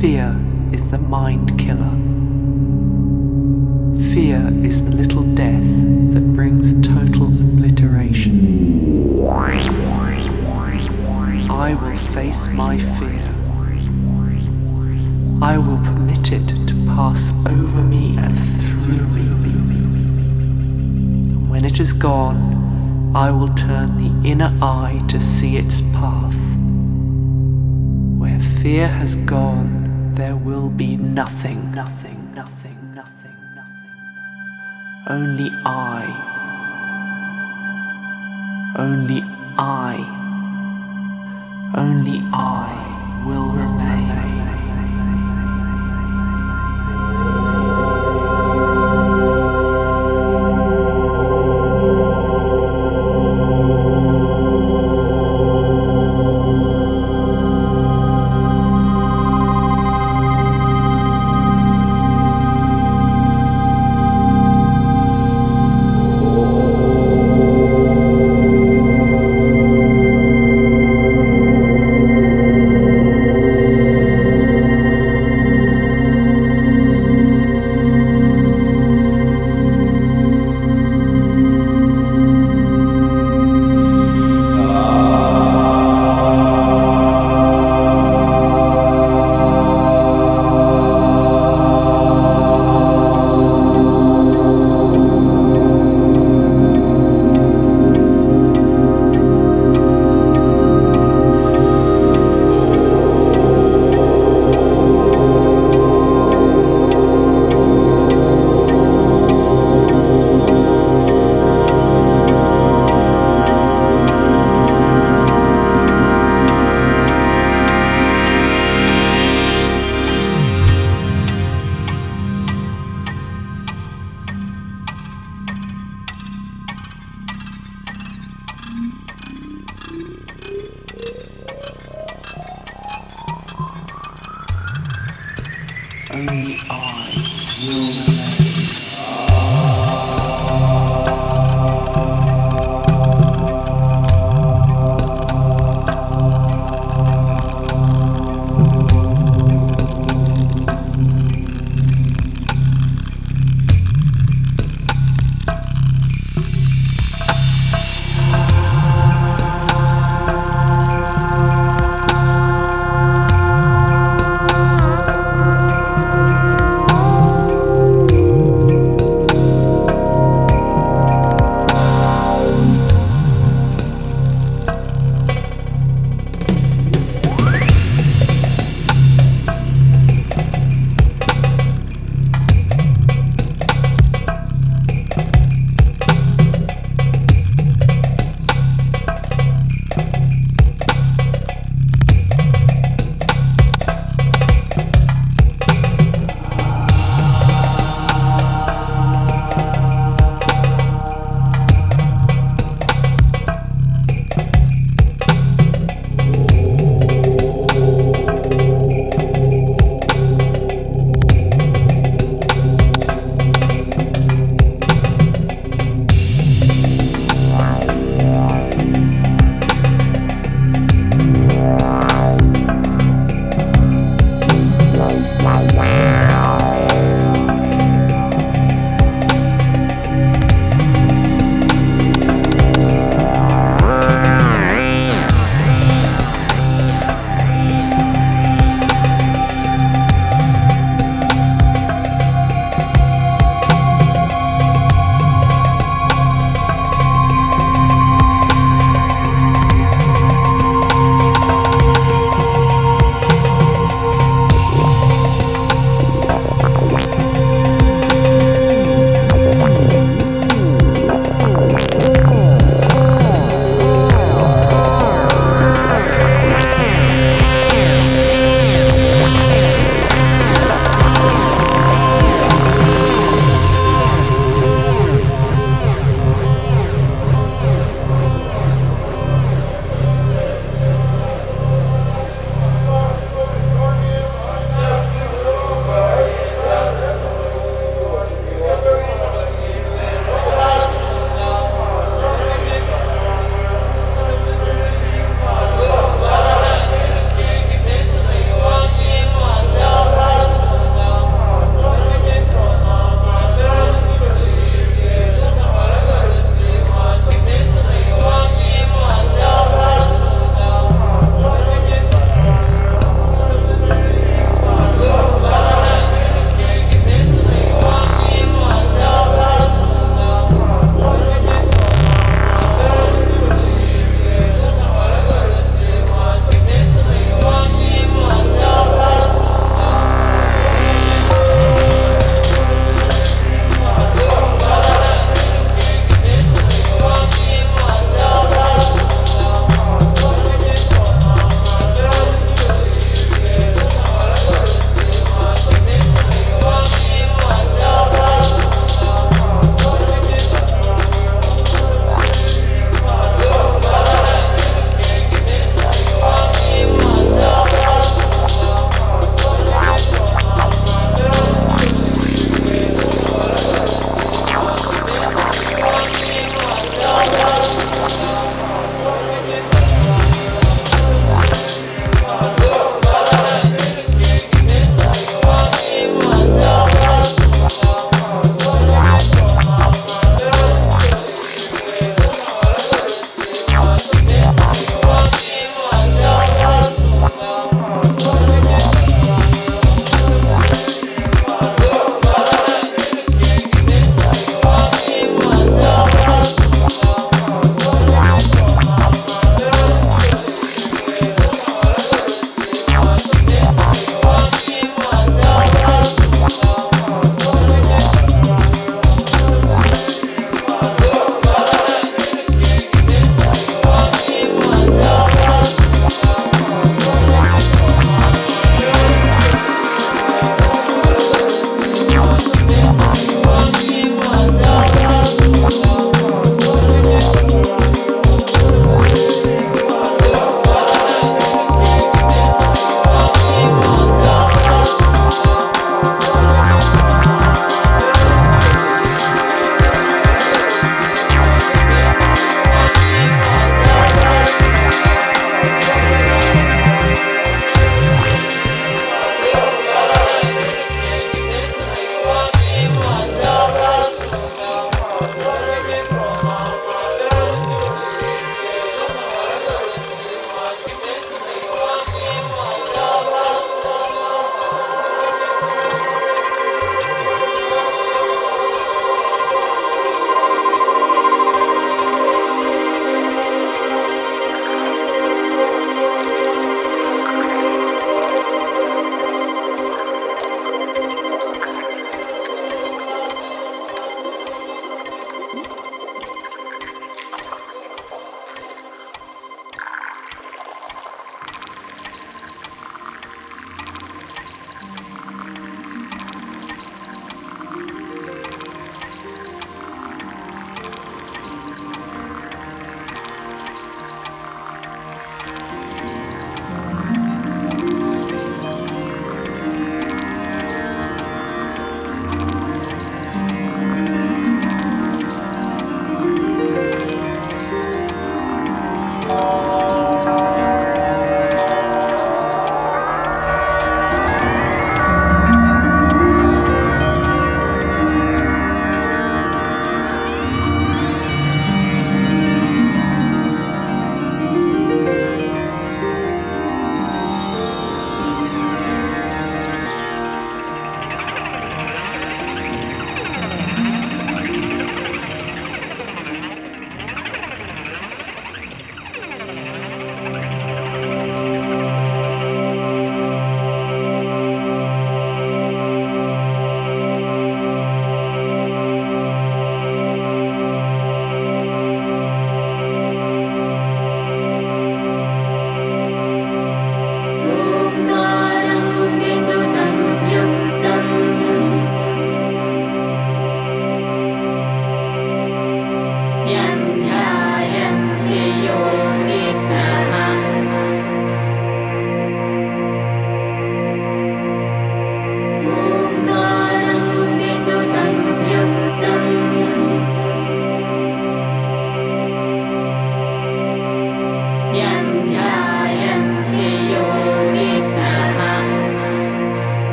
Fear is the mind killer. Fear is the little death that brings total obliteration. I will face my fear. I will permit it to pass over me and through me. And when it is gone, I will turn the inner eye to see its path. Where fear has gone, there will be nothing, nothing, nothing, nothing, nothing. Only I. Only I. Only I